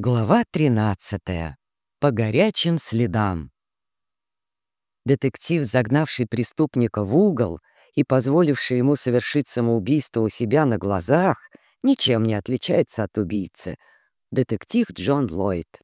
Глава 13. По горячим следам. Детектив, загнавший преступника в угол и позволивший ему совершить самоубийство у себя на глазах, ничем не отличается от убийцы. Детектив Джон Ллойд.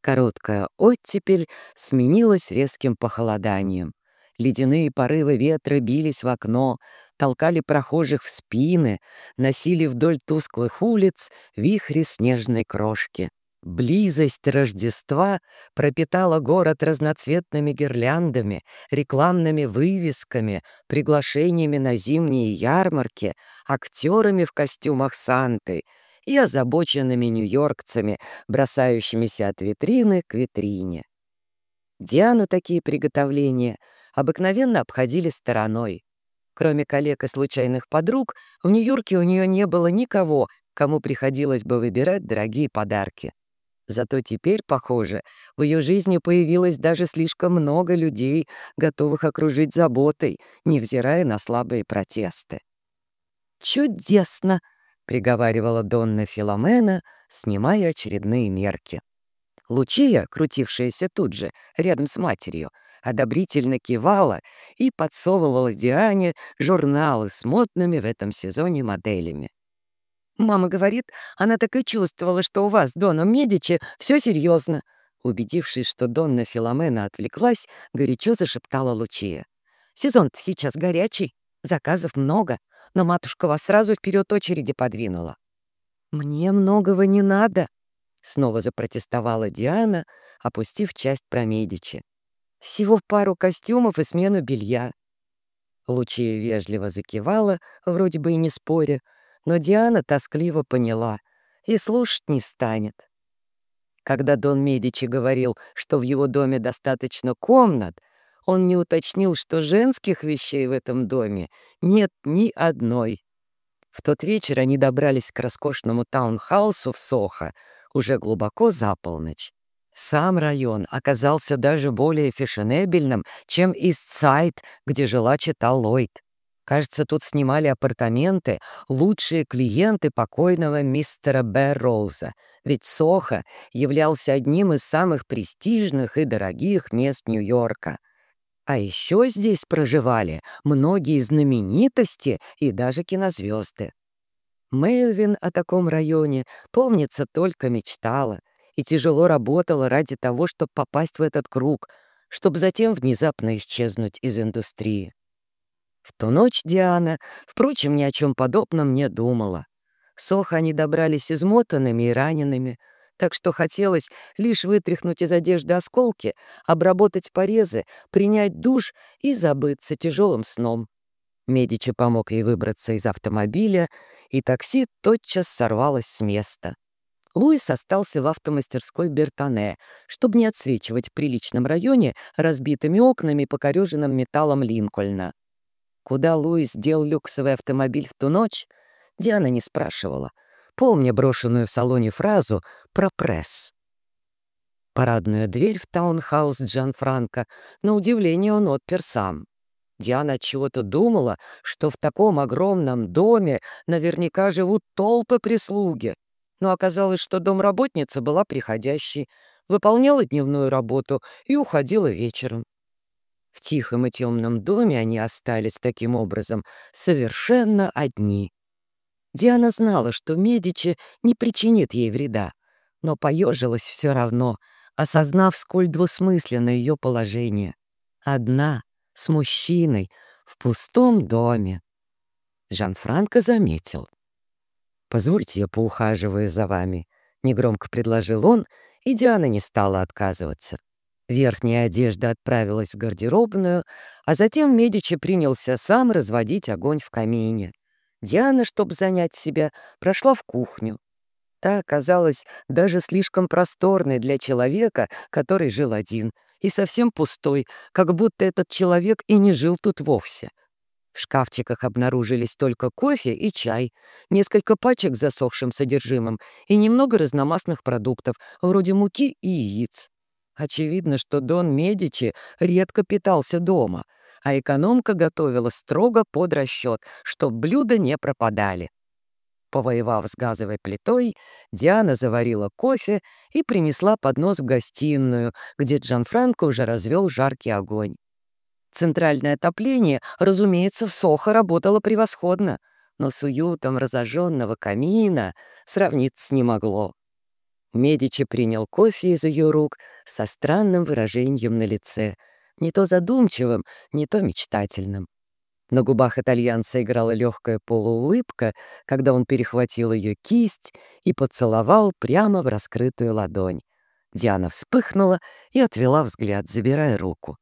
Короткая оттепель сменилась резким похолоданием. Ледяные порывы ветра бились в окно, толкали прохожих в спины, носили вдоль тусклых улиц вихри снежной крошки. Близость Рождества пропитала город разноцветными гирляндами, рекламными вывесками, приглашениями на зимние ярмарки, актерами в костюмах Санты и озабоченными нью-йоркцами, бросающимися от витрины к витрине. Диану такие приготовления обыкновенно обходили стороной. Кроме коллег и случайных подруг, в Нью-Йорке у нее не было никого, кому приходилось бы выбирать дорогие подарки. Зато теперь, похоже, в ее жизни появилось даже слишком много людей, готовых окружить заботой, невзирая на слабые протесты. «Чудесно!» — приговаривала Донна Филомена, снимая очередные мерки. Лучия, крутившаяся тут же, рядом с матерью, — одобрительно кивала и подсовывала Диане журналы с модными в этом сезоне моделями. «Мама говорит, она так и чувствовала, что у вас с Доном Медичи все серьезно. Убедившись, что Донна Филомена отвлеклась, горячо зашептала Лучия. «Сезон-то сейчас горячий, заказов много, но матушка вас сразу вперед очереди подвинула». «Мне многого не надо», — снова запротестовала Диана, опустив часть про Медичи. Всего пару костюмов и смену белья. Лучия вежливо закивала, вроде бы и не споря, но Диана тоскливо поняла и слушать не станет. Когда Дон Медичи говорил, что в его доме достаточно комнат, он не уточнил, что женских вещей в этом доме нет ни одной. В тот вечер они добрались к роскошному таунхаусу в Сохо уже глубоко за полночь. Сам район оказался даже более фешенебельным, чем Истсайд, где жила чита Ллойд. Кажется, тут снимали апартаменты лучшие клиенты покойного мистера Бэрроуза, ведь Сохо являлся одним из самых престижных и дорогих мест Нью-Йорка. А еще здесь проживали многие знаменитости и даже кинозвезды. Мэлвин о таком районе, помнится, только мечтала — и тяжело работала ради того, чтобы попасть в этот круг, чтобы затем внезапно исчезнуть из индустрии. В ту ночь Диана, впрочем, ни о чем подобном не думала. Сохо они добрались измотанными и ранеными, так что хотелось лишь вытряхнуть из одежды осколки, обработать порезы, принять душ и забыться тяжелым сном. Медичи помог ей выбраться из автомобиля, и такси тотчас сорвалось с места. Луис остался в автомастерской Бертане, чтобы не отсвечивать в приличном районе разбитыми окнами и покореженным металлом Линкольна. Куда Луис дел люксовый автомобиль в ту ночь, Диана не спрашивала, помня брошенную в салоне фразу про пресс. Парадную дверь в таунхаус Джан Франко, на удивление, он отпер сам. Диана чего-то думала, что в таком огромном доме наверняка живут толпы прислуги, но оказалось, что домработница была приходящей, выполняла дневную работу и уходила вечером. В тихом и темном доме они остались таким образом совершенно одни. Диана знала, что Медичи не причинит ей вреда, но поежилась все равно, осознав, сколь двусмысленно ее положение. Одна, с мужчиной, в пустом доме. Жан-Франко заметил. «Позвольте, я поухаживаю за вами», — негромко предложил он, и Диана не стала отказываться. Верхняя одежда отправилась в гардеробную, а затем Медичи принялся сам разводить огонь в камине. Диана, чтобы занять себя, прошла в кухню. Та оказалась даже слишком просторной для человека, который жил один, и совсем пустой, как будто этот человек и не жил тут вовсе. В шкафчиках обнаружились только кофе и чай, несколько пачек с засохшим содержимым и немного разномастных продуктов, вроде муки и яиц. Очевидно, что Дон Медичи редко питался дома, а экономка готовила строго под расчет, чтоб блюда не пропадали. Повоевав с газовой плитой, Диана заварила кофе и принесла поднос в гостиную, где Джанфранко уже развел жаркий огонь. Центральное отопление, разумеется, в Сохо работало превосходно, но с уютом разожженного камина сравниться не могло. Медичи принял кофе из ее рук со странным выражением на лице, не то задумчивым, не то мечтательным. На губах итальянца играла легкая полуулыбка, когда он перехватил ее кисть и поцеловал прямо в раскрытую ладонь. Диана вспыхнула и отвела взгляд, забирая руку.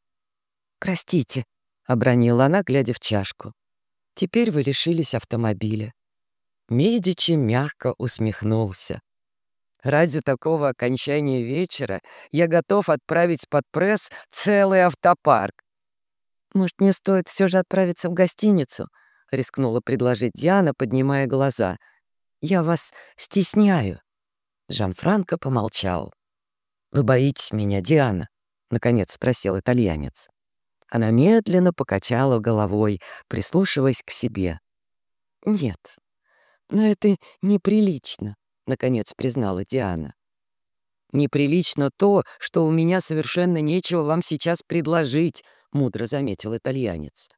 «Простите», — обронила она, глядя в чашку. «Теперь вы лишились автомобиля». Медичи мягко усмехнулся. «Ради такого окончания вечера я готов отправить под пресс целый автопарк. «Может, мне стоит все же отправиться в гостиницу?» — рискнула предложить Диана, поднимая глаза. «Я вас стесняю». Жан-Франко помолчал. «Вы боитесь меня, Диана?» — наконец спросил итальянец. Она медленно покачала головой, прислушиваясь к себе. «Нет, но это неприлично», — наконец признала Диана. «Неприлично то, что у меня совершенно нечего вам сейчас предложить», — мудро заметил итальянец.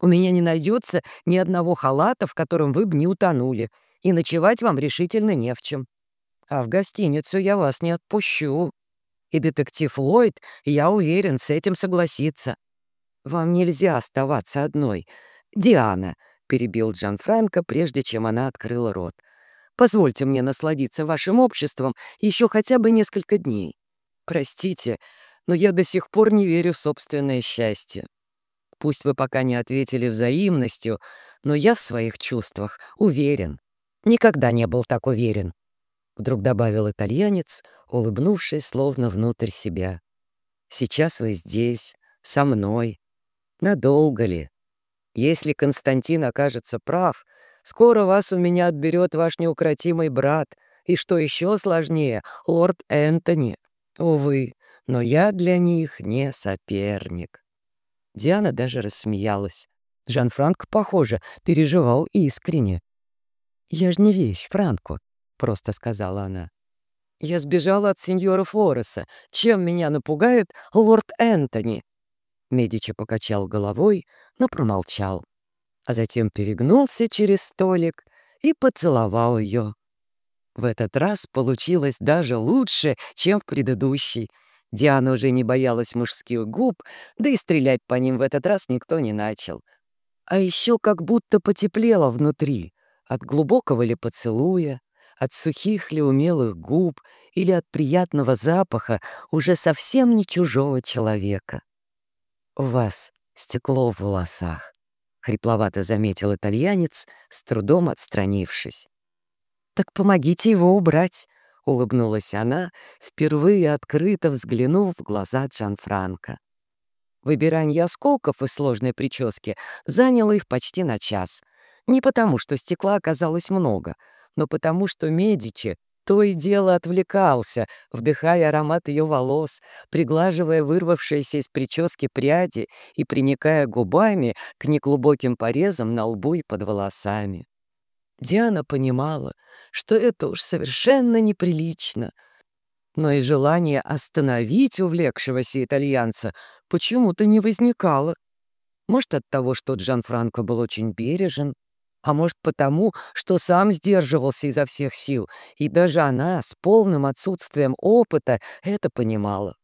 «У меня не найдется ни одного халата, в котором вы бы не утонули, и ночевать вам решительно не в чем. А в гостиницу я вас не отпущу. И детектив Ллойд, я уверен, с этим согласится. Вам нельзя оставаться одной. Диана», — перебил Джан Франко, прежде чем она открыла рот. «Позвольте мне насладиться вашим обществом еще хотя бы несколько дней. Простите, но я до сих пор не верю в собственное счастье. Пусть вы пока не ответили взаимностью, но я в своих чувствах уверен. Никогда не был так уверен. Вдруг добавил итальянец, улыбнувшись словно внутрь себя. Сейчас вы здесь, со мной. Надолго ли? Если Константин окажется прав, скоро вас у меня отберет ваш неукротимый брат, и, что еще сложнее, лорд Энтони. Увы, но я для них не соперник. Диана даже рассмеялась. Жан-Франк, похоже, переживал искренне. «Я ж не вещь, Франко», — просто сказала она. «Я сбежала от сеньора Флореса. Чем меня напугает лорд Энтони?» Медичи покачал головой, но промолчал. А затем перегнулся через столик и поцеловал ее. В этот раз получилось даже лучше, чем в предыдущий — Диана уже не боялась мужских губ, да и стрелять по ним в этот раз никто не начал. А еще как будто потеплело внутри, от глубокого ли поцелуя, от сухих ли умелых губ или от приятного запаха уже совсем не чужого человека. «У вас стекло в волосах», — хрипловато заметил итальянец, с трудом отстранившись. «Так помогите его убрать», улыбнулась она, впервые открыто взглянув в глаза Джанфранко. Выбирание осколков из сложной прически заняло их почти на час. Не потому, что стекла оказалось много, но потому, что Медичи то и дело отвлекался, вдыхая аромат ее волос, приглаживая вырвавшиеся из прически пряди и приникая губами к неглубоким порезам на лбу и под волосами. Диана понимала, что это уж совершенно неприлично. Но и желание остановить увлекшегося итальянца почему-то не возникало. Может, от того, что Джан Франко был очень бережен, а может потому, что сам сдерживался изо всех сил, и даже она с полным отсутствием опыта это понимала.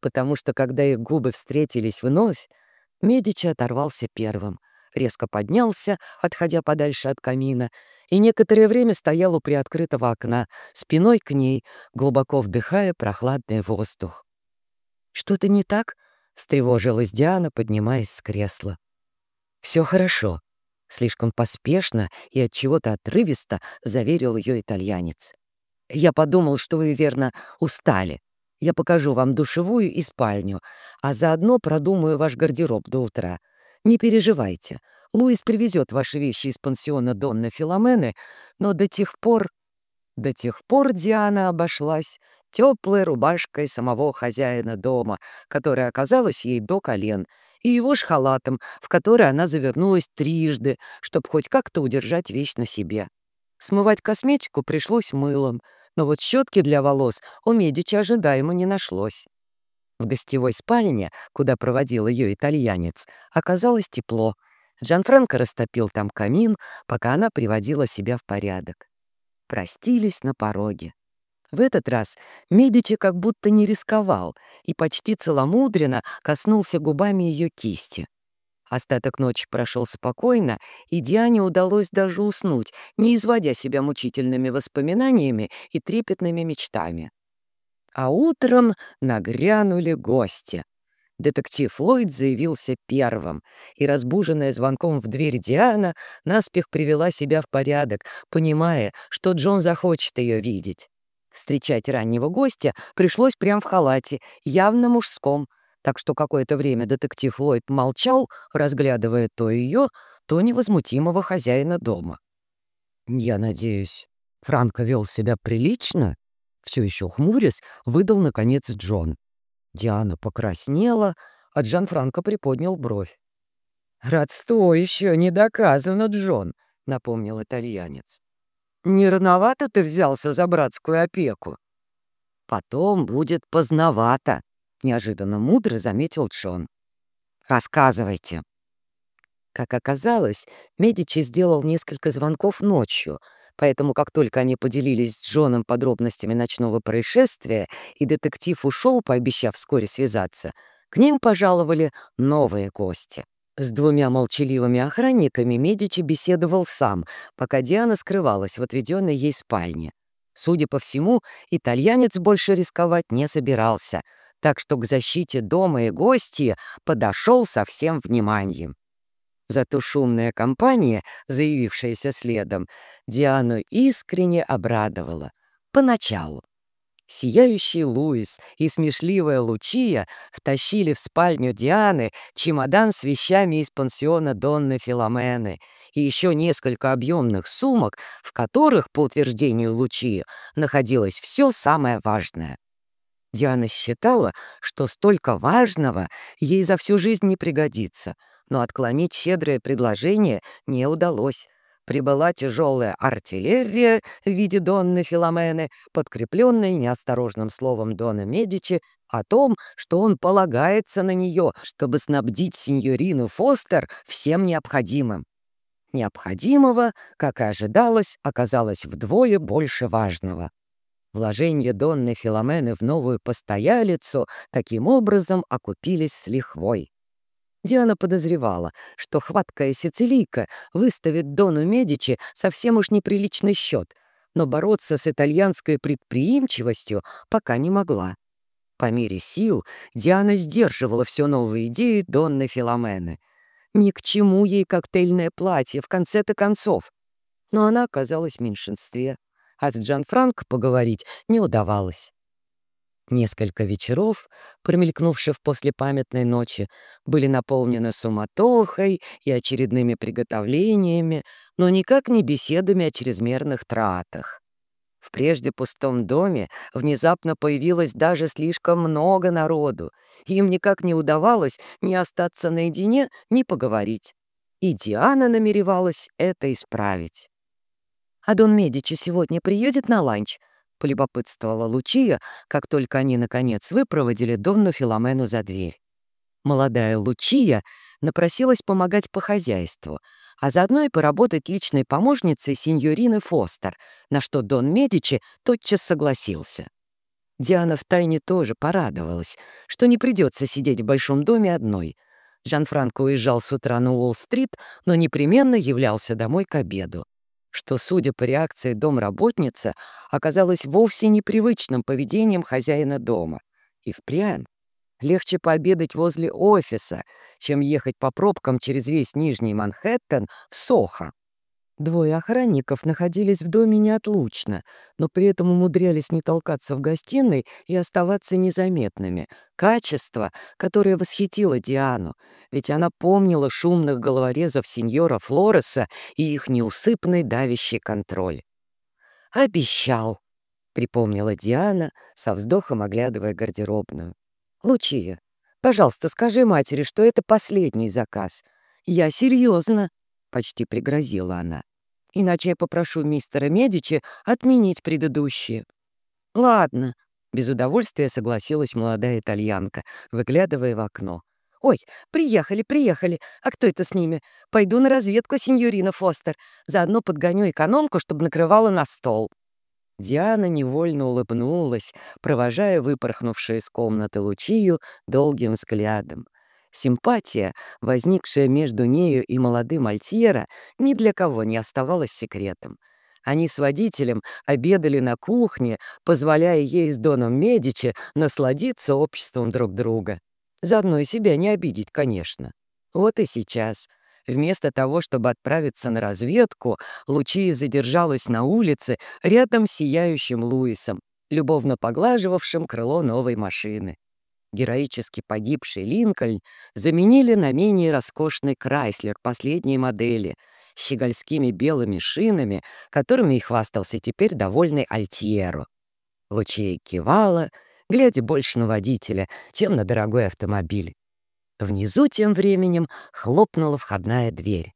Потому что, когда их губы встретились вновь, Медичи оторвался первым, резко поднялся, отходя подальше от камина, и некоторое время стоял у приоткрытого окна, спиной к ней, глубоко вдыхая прохладный воздух. «Что-то не так?» — встревожилась Диана, поднимаясь с кресла. «Все хорошо», — слишком поспешно и от чего-то отрывисто заверил ее итальянец. «Я подумал, что вы, верно, устали. Я покажу вам душевую и спальню, а заодно продумаю ваш гардероб до утра. Не переживайте, Луис привезет ваши вещи из пансиона Донна Филомены, но до тех пор... До тех пор Диана обошлась теплой рубашкой самого хозяина дома, которая оказалась ей до колен, и его ж халатом, в который она завернулась трижды, чтобы хоть как-то удержать вещь на себе. Смывать косметику пришлось мылом, но вот щетки для волос у Медичи ожидаемо не нашлось. В гостевой спальне, куда проводил ее итальянец, оказалось тепло. Джанфранко растопил там камин, пока она приводила себя в порядок. Простились на пороге. В этот раз Медичи как будто не рисковал и почти целомудренно коснулся губами ее кисти. Остаток ночи прошел спокойно, и Диане удалось даже уснуть, не изводя себя мучительными воспоминаниями и трепетными мечтами. А утром нагрянули гости. Детектив Ллойд заявился первым, и, разбуженная звонком в дверь Диана, наспех привела себя в порядок, понимая, что Джон захочет ее видеть. Встречать раннего гостя пришлось прямо в халате, явно мужском, так что какое-то время детектив Ллойд молчал, разглядывая то ее, то невозмутимого хозяина дома. «Я надеюсь, Франко вел себя прилично?» Все еще хмурясь, выдал, наконец, Джон. Диана покраснела, а Джан Франко приподнял бровь. «Родство еще не доказано, Джон», — напомнил итальянец. «Не рановато ты взялся за братскую опеку?» «Потом будет поздновато», — неожиданно мудро заметил Джон. «Рассказывайте». Как оказалось, Медичи сделал несколько звонков ночью — Поэтому, как только они поделились с Джоном подробностями ночного происшествия, и детектив ушел, пообещав вскоре связаться, к ним пожаловали новые гости. С двумя молчаливыми охранниками Медичи беседовал сам, пока Диана скрывалась в отведенной ей спальне. Судя по всему, итальянец больше рисковать не собирался, так что к защите дома и гостья подошел со всем вниманием. Зато шумная компания, заявившаяся следом, Диану искренне обрадовала. Поначалу. Сияющий Луис и смешливая Лучия втащили в спальню Дианы чемодан с вещами из пансиона Донны Филомены и еще несколько объемных сумок, в которых, по утверждению Лучии, находилось все самое важное. Диана считала, что столько важного ей за всю жизнь не пригодится — но отклонить щедрое предложение не удалось. Прибыла тяжелая артиллерия в виде Донны Филомены, подкрепленная неосторожным словом Дона Медичи о том, что он полагается на нее, чтобы снабдить сеньорину Фостер всем необходимым. Необходимого, как и ожидалось, оказалось вдвое больше важного. Вложения Донны Филомены в новую постоялицу таким образом окупились с лихвой. Диана подозревала, что хваткая сицилийка выставит Дону Медичи совсем уж неприличный счет, но бороться с итальянской предприимчивостью пока не могла. По мере сил Диана сдерживала все новые идеи Донны Филомены. Ни к чему ей коктейльное платье, в конце-то концов. Но она оказалась в меньшинстве, а с Джан Франко поговорить не удавалось. Несколько вечеров, промелькнувших после памятной ночи, были наполнены суматохой и очередными приготовлениями, но никак не беседами о чрезмерных тратах. В прежде пустом доме внезапно появилось даже слишком много народу, и им никак не удавалось ни остаться наедине, ни поговорить. И Диана намеревалась это исправить. «А Дон Медичи сегодня приедет на ланч?» — полюбопытствовала Лучия, как только они, наконец, выпроводили Донну Филомену за дверь. Молодая Лучия напросилась помогать по хозяйству, а заодно и поработать личной помощницей сеньорины Фостер, на что Дон Медичи тотчас согласился. Диана втайне тоже порадовалась, что не придется сидеть в большом доме одной. Жан-Франко уезжал с утра на Уолл-стрит, но непременно являлся домой к обеду что, судя по реакции домработницы, оказалось вовсе непривычным поведением хозяина дома. И впрямь легче пообедать возле офиса, чем ехать по пробкам через весь Нижний Манхэттен в Сохо. Двое охранников находились в доме неотлучно, но при этом умудрялись не толкаться в гостиной и оставаться незаметными. Качество, которое восхитило Диану, ведь она помнила шумных головорезов сеньора Флореса и их неусыпный давящий контроль. «Обещал», — припомнила Диана, со вздохом оглядывая гардеробную. «Лучия, пожалуйста, скажи матери, что это последний заказ. Я серьезно», — почти пригрозила она. Иначе я попрошу мистера Медичи отменить предыдущие». «Ладно», — без удовольствия согласилась молодая итальянка, выглядывая в окно. «Ой, приехали, приехали. А кто это с ними? Пойду на разведку, сеньорина Фостер. Заодно подгоню экономку, чтобы накрывала на стол». Диана невольно улыбнулась, провожая выпорхнувшую из комнаты Лучию долгим взглядом. Симпатия, возникшая между нею и молодым Альтьера, ни для кого не оставалась секретом. Они с водителем обедали на кухне, позволяя ей с Доном Медичи насладиться обществом друг друга. Заодно и себя не обидеть, конечно. Вот и сейчас. Вместо того, чтобы отправиться на разведку, Лучия задержалась на улице рядом с сияющим Луисом, любовно поглаживавшим крыло новой машины. Героически погибший Линкольн заменили на менее роскошный Крайслер последней модели с щегольскими белыми шинами, которыми и хвастался теперь довольный Альтьеро. Лучия кивала, глядя больше на водителя, чем на дорогой автомобиль. Внизу тем временем хлопнула входная дверь.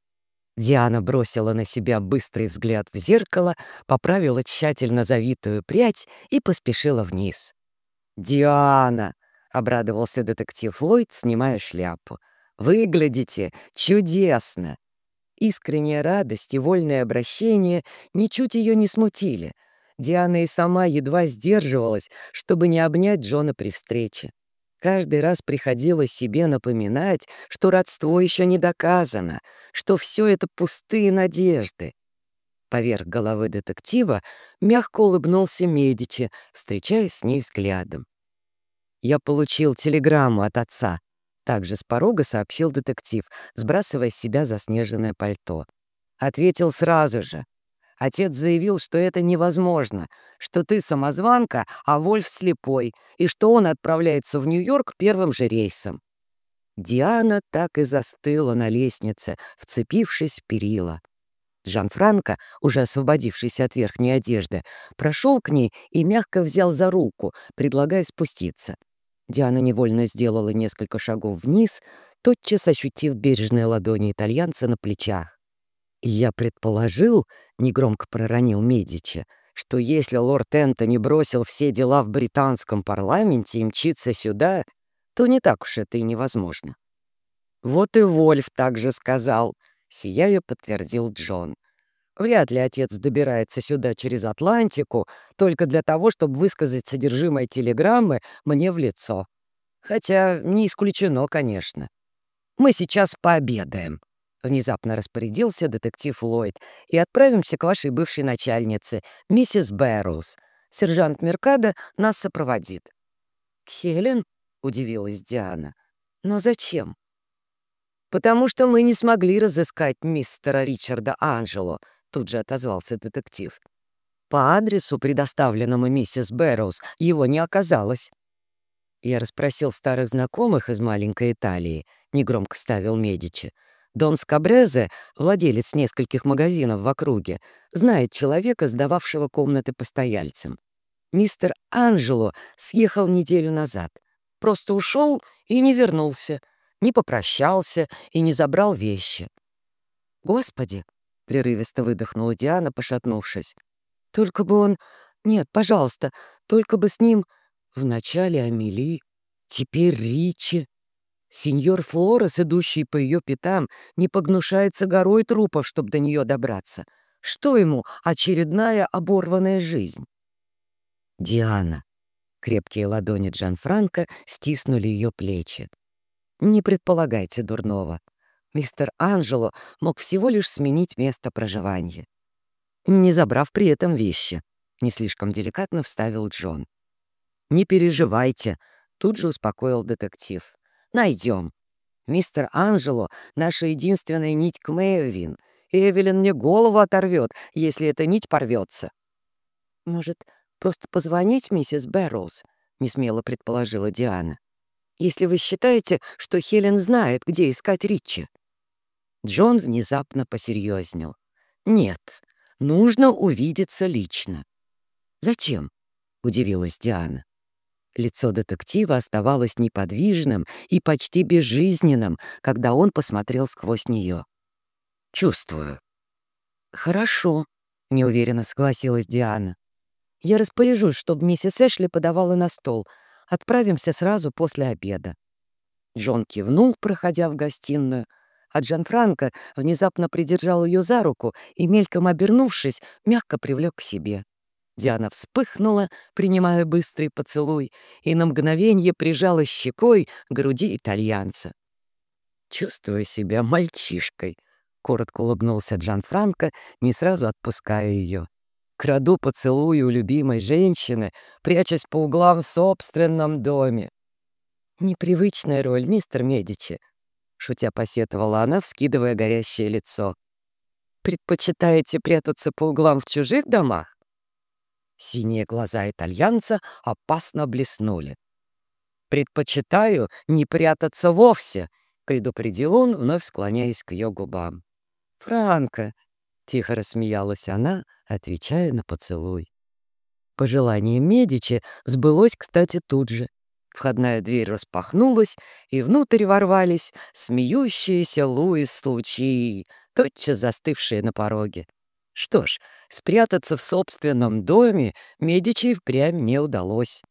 Диана бросила на себя быстрый взгляд в зеркало, поправила тщательно завитую прядь и поспешила вниз. «Диана!» — обрадовался детектив Ллойд, снимая шляпу. «Выглядите чудесно!» Искренняя радость и вольное обращение ничуть ее не смутили — Диана и сама едва сдерживалась, чтобы не обнять Джона при встрече. Каждый раз приходилось себе напоминать, что родство еще не доказано, что все это пустые надежды. Поверх головы детектива мягко улыбнулся Медичи, встречаясь с ней взглядом. «Я получил телеграмму от отца», — также с порога сообщил детектив, сбрасывая с себя заснеженное пальто. Ответил сразу же. Отец заявил, что это невозможно, что ты самозванка, а Вольф слепой, и что он отправляется в Нью-Йорк первым же рейсом. Диана так и застыла на лестнице, вцепившись в перила. Жан-Франко, уже освободившийся от верхней одежды, прошел к ней и мягко взял за руку, предлагая спуститься. Диана невольно сделала несколько шагов вниз, тотчас ощутив бережные ладони итальянца на плечах. «Я предположил», — негромко проронил Медичи, «что если лорд Энтони бросил все дела в британском парламенте и мчится сюда, то не так уж это и невозможно». «Вот и Вольф также сказал», — сияя подтвердил Джон. «Вряд ли отец добирается сюда через Атлантику только для того, чтобы высказать содержимое телеграммы мне в лицо. Хотя не исключено, конечно. Мы сейчас пообедаем», Внезапно распорядился детектив Ллойд. «И отправимся к вашей бывшей начальнице, миссис Бэрроуз. Сержант Меркадо нас сопроводит». «К Хелен?» — удивилась Диана. «Но зачем?» «Потому что мы не смогли разыскать мистера Ричарда Анджело», — тут же отозвался детектив. «По адресу, предоставленному миссис Бэрроуз, его не оказалось». Я расспросил старых знакомых из маленькой Италии, — негромко ставил Медичи. Дон Скабрезе, владелец нескольких магазинов в округе, знает человека, сдававшего комнаты постояльцам. Мистер Анжело съехал неделю назад. Просто ушел и не вернулся, не попрощался и не забрал вещи. «Господи!» — прерывисто выдохнула Диана, пошатнувшись. «Только бы он... Нет, пожалуйста, только бы с ним... Вначале Амели, теперь Ричи. Сеньор Флорес, идущий по ее пятам, не погнушается горой трупов, чтобы до нее добраться. Что ему очередная оборванная жизнь? Диана. Крепкие ладони Джанфранко стиснули ее плечи. Не предполагайте дурного. Мистер Анжело мог всего лишь сменить место проживания. Не забрав при этом вещи, не слишком деликатно вставил Джон. «Не переживайте», — тут же успокоил детектив. Найдем. Мистер Анжело — наша единственная нить к Мэйвин. Эвелин мне голову оторвет, если эта нить порвется. Может, просто позвонить миссис Бэрроуз? Несмело предположила Диана. Если вы считаете, что Хелен знает, где искать Ричи. Джон внезапно посерьезнел. Нет, нужно увидеться лично. Зачем? Удивилась Диана. Лицо детектива оставалось неподвижным и почти безжизненным, когда он посмотрел сквозь нее. «Чувствую». «Хорошо», — неуверенно согласилась Диана. «Я распоряжусь, чтобы миссис Эшли подавала на стол. Отправимся сразу после обеда». Джон кивнул, проходя в гостиную, а Джанфранко внезапно придержал ее за руку и, мельком обернувшись, мягко привлек к себе. Диана вспыхнула, принимая быстрый поцелуй, и на мгновение прижала щекой к груди итальянца. «Чувствую себя мальчишкой», — коротко улыбнулся Джан Франко, не сразу отпуская ее. «Краду поцелуй у любимой женщины, прячась по углам в собственном доме». «Непривычная роль, мистер Медичи», — шутя посетовала она, вскидывая горящее лицо. «Предпочитаете прятаться по углам в чужих домах?» Синие глаза итальянца опасно блеснули. «Предпочитаю не прятаться вовсе», — предупредил он, вновь склоняясь к ее губам. «Франко!» — тихо рассмеялась она, отвечая на поцелуй. Пожелание Медичи сбылось, кстати, тут же. Входная дверь распахнулась, и внутрь ворвались смеющиеся Луис с Лучи, тотчас застывшие на пороге. Что ж, спрятаться в собственном доме Медичи впрямь не удалось.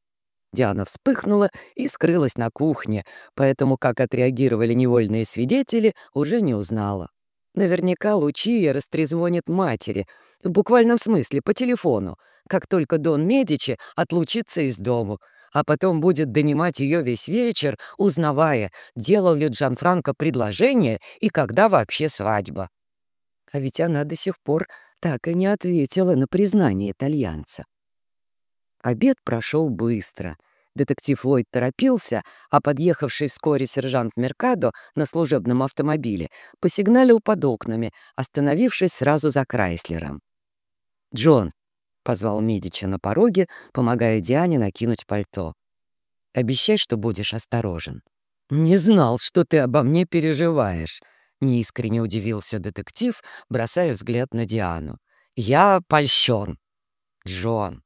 Диана вспыхнула и скрылась на кухне, поэтому, как отреагировали невольные свидетели, уже не узнала. Наверняка Лучия растрезвонит матери, в буквальном смысле, по телефону, как только Дон Медичи отлучится из дому, а потом будет донимать ее весь вечер, узнавая, делал ли Джанфранко предложение и когда вообще свадьба. А ведь она до сих пор так и не ответила на признание итальянца. Обед прошел быстро. Детектив Ллойд торопился, а подъехавший вскоре сержант Меркадо на служебном автомобиле посигналил под окнами, остановившись сразу за Крайслером. «Джон», — позвал Медича на пороге, помогая Диане накинуть пальто. «Обещай, что будешь осторожен». «Не знал, что ты обо мне переживаешь», Неискренне удивился детектив, бросая взгляд на Диану. «Я польщен». «Джон».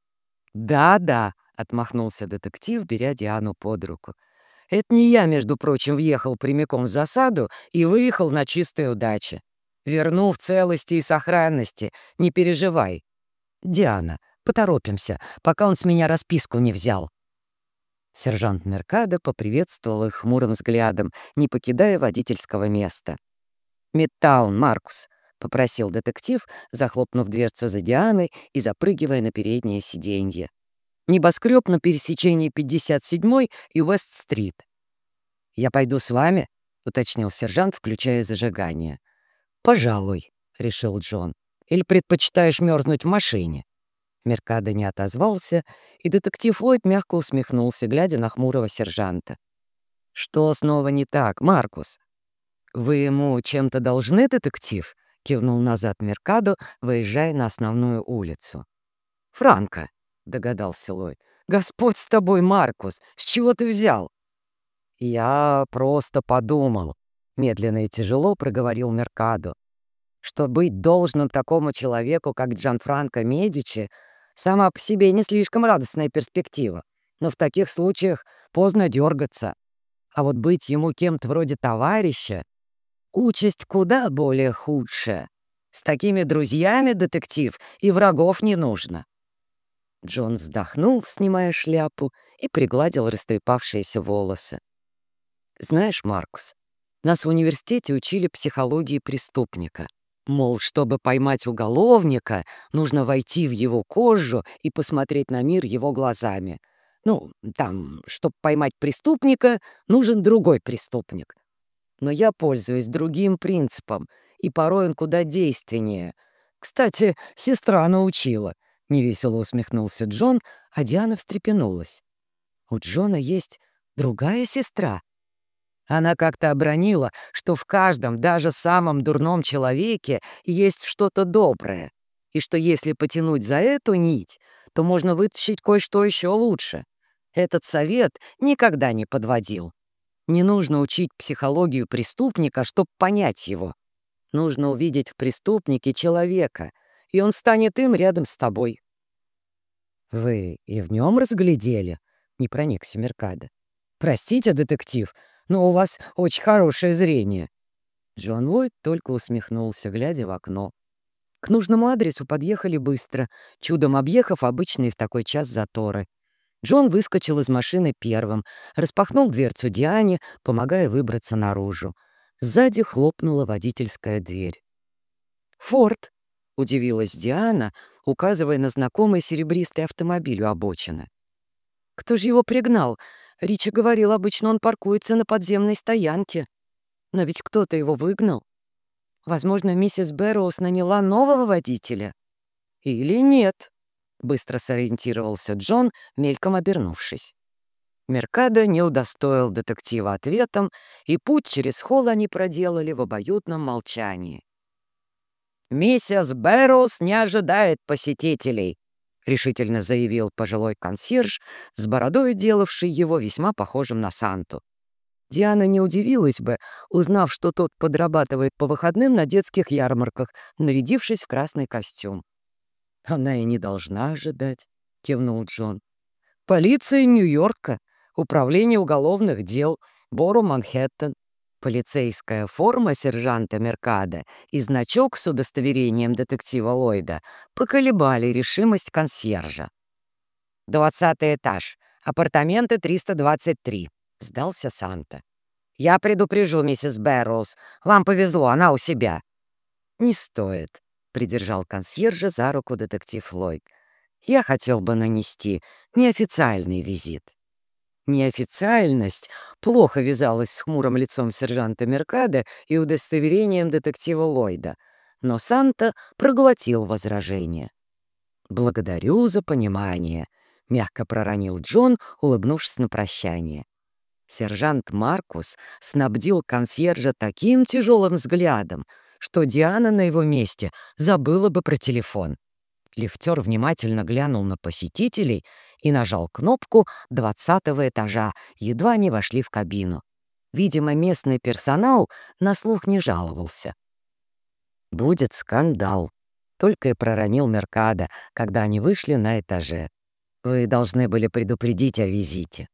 «Да-да», — отмахнулся детектив, беря Диану под руку. «Это не я, между прочим, въехал прямиком в засаду и выехал на чистой удаче. Верну в целости и сохранности, не переживай. Диана, поторопимся, пока он с меня расписку не взял». Сержант Меркадо поприветствовал их хмурым взглядом, не покидая водительского места. «Мидтаун, Маркус», — попросил детектив, захлопнув дверцу за Дианой и запрыгивая на переднее сиденье. «Небоскреб на пересечении 57-й и Уэст-стрит». «Я пойду с вами?» — уточнил сержант, включая зажигание. «Пожалуй», — решил Джон. «Или предпочитаешь мерзнуть в машине?» Меркадо не отозвался, и детектив Ллойд мягко усмехнулся, глядя на хмурого сержанта. «Что снова не так, Маркус?» «Вы ему чем-то должны, детектив?» — кивнул назад Меркадо, выезжая на основную улицу. «Франко», — догадался Ллойд. «Господь с тобой, Маркус! С чего ты взял?» «Я просто подумал», — медленно и тяжело проговорил Меркадо, «что быть должным такому человеку, как Джанфранко Медичи, сама по себе не слишком радостная перспектива, но в таких случаях поздно дергаться. А вот быть ему кем-то вроде товарища Участь куда более худшая. С такими друзьями, детектив, и врагов не нужно. Джон вздохнул, снимая шляпу, и пригладил растрепавшиеся волосы. «Знаешь, Маркус, нас в университете учили психологии преступника. Мол, чтобы поймать уголовника, нужно войти в его кожу и посмотреть на мир его глазами. Ну, там, чтобы поймать преступника, нужен другой преступник. Но я пользуюсь другим принципом, и порой он куда действеннее. Кстати, сестра научила. Невесело усмехнулся Джон, а Диана встрепенулась. У Джона есть другая сестра. Она как-то обронила, что в каждом, даже самом дурном человеке есть что-то доброе, и что если потянуть за эту нить, то можно вытащить кое-что еще лучше. Этот совет никогда не подводил. Не нужно учить психологию преступника, чтобы понять его. Нужно увидеть в преступнике человека, и он станет им рядом с тобой. «Вы и в нем разглядели?» — не проникся Меркадо. «Простите, детектив, но у вас очень хорошее зрение». Джон Ллойд только усмехнулся, глядя в окно. К нужному адресу подъехали быстро, чудом объехав обычные в такой час заторы. Джон выскочил из машины первым, распахнул дверцу Диане, помогая выбраться наружу. Сзади хлопнула водительская дверь. «Форд!» — удивилась Диана, указывая на знакомый серебристый автомобиль у обочины. «Кто же его пригнал? Ричи говорил, обычно он паркуется на подземной стоянке. Но ведь кто-то его выгнал. Возможно, миссис Бэрроуз наняла нового водителя. Или нет?» — быстро сориентировался Джон, мельком обернувшись. Меркадо не удостоил детектива ответом, и путь через холл они проделали в обоюдном молчании. «Миссис Бэрроуз не ожидает посетителей», — решительно заявил пожилой консьерж, с бородой делавший его весьма похожим на Санту. Диана не удивилась бы, узнав, что тот подрабатывает по выходным на детских ярмарках, нарядившись в красный костюм. «Она и не должна ожидать», — кивнул Джон. «Полиция Нью-Йорка, управление уголовных дел, Бору Манхэттен, полицейская форма сержанта Меркада и значок с удостоверением детектива Ллойда поколебали решимость консьержа. «Двадцатый этаж, апартаменты 323», — сдался Санта. «Я предупрежу, миссис Бэрроуз. Вам повезло, она у себя». «Не стоит», придержал консьержа за руку детектив Ллойд. «Я хотел бы нанести неофициальный визит». Неофициальность плохо вязалась с хмурым лицом сержанта Меркада и удостоверением детектива Ллойда, но Санта проглотил возражение. «Благодарю за понимание», — мягко проронил Джон, улыбнувшись на прощание. Сержант Маркус снабдил консьержа таким тяжелым взглядом, что Диана на его месте забыла бы про телефон. Лифтер внимательно глянул на посетителей и нажал кнопку двадцатого этажа, едва не вошли в кабину. Видимо, местный персонал на слух не жаловался. «Будет скандал», — только и проронил Меркадо, когда они вышли на этаже. «Вы должны были предупредить о визите».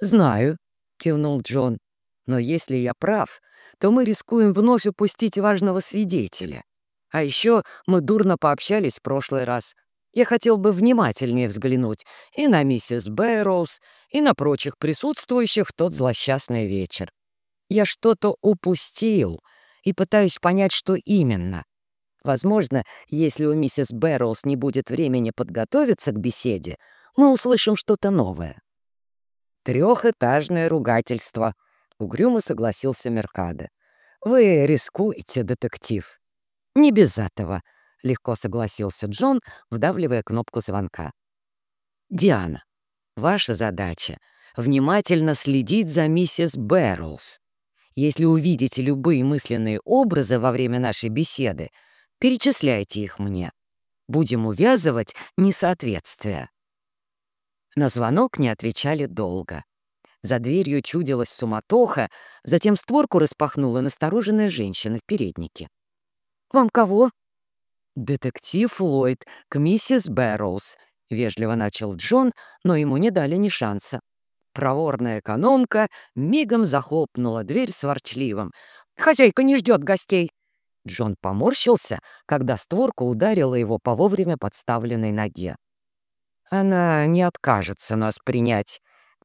«Знаю», — кивнул Джон. «Но если я прав, то мы рискуем вновь упустить важного свидетеля. А еще мы дурно пообщались в прошлый раз. Я хотел бы внимательнее взглянуть и на миссис Бэрроуз, и на прочих присутствующих в тот злосчастный вечер. Я что-то упустил и пытаюсь понять, что именно. Возможно, если у миссис Бэрроуз не будет времени подготовиться к беседе, мы услышим что-то новое. Трехэтажное ругательство —— угрюмо согласился Меркадо. «Вы рискуете, детектив». «Не без этого», — легко согласился Джон, вдавливая кнопку звонка. «Диана, ваша задача — внимательно следить за миссис Бэрроуз. Если увидите любые мысленные образы во время нашей беседы, перечисляйте их мне. Будем увязывать несоответствия». На звонок не отвечали долго. За дверью чудилась суматоха, затем створку распахнула настороженная женщина в переднике. «Вам кого?» «Детектив Ллойд, к миссис Бэрроуз», — вежливо начал Джон, но ему не дали ни шанса. Проворная экономка мигом захлопнула дверь с ворчливым. «Хозяйка не ждет гостей!» Джон поморщился, когда створка ударила его по вовремя подставленной ноге. «Она не откажется нас принять»,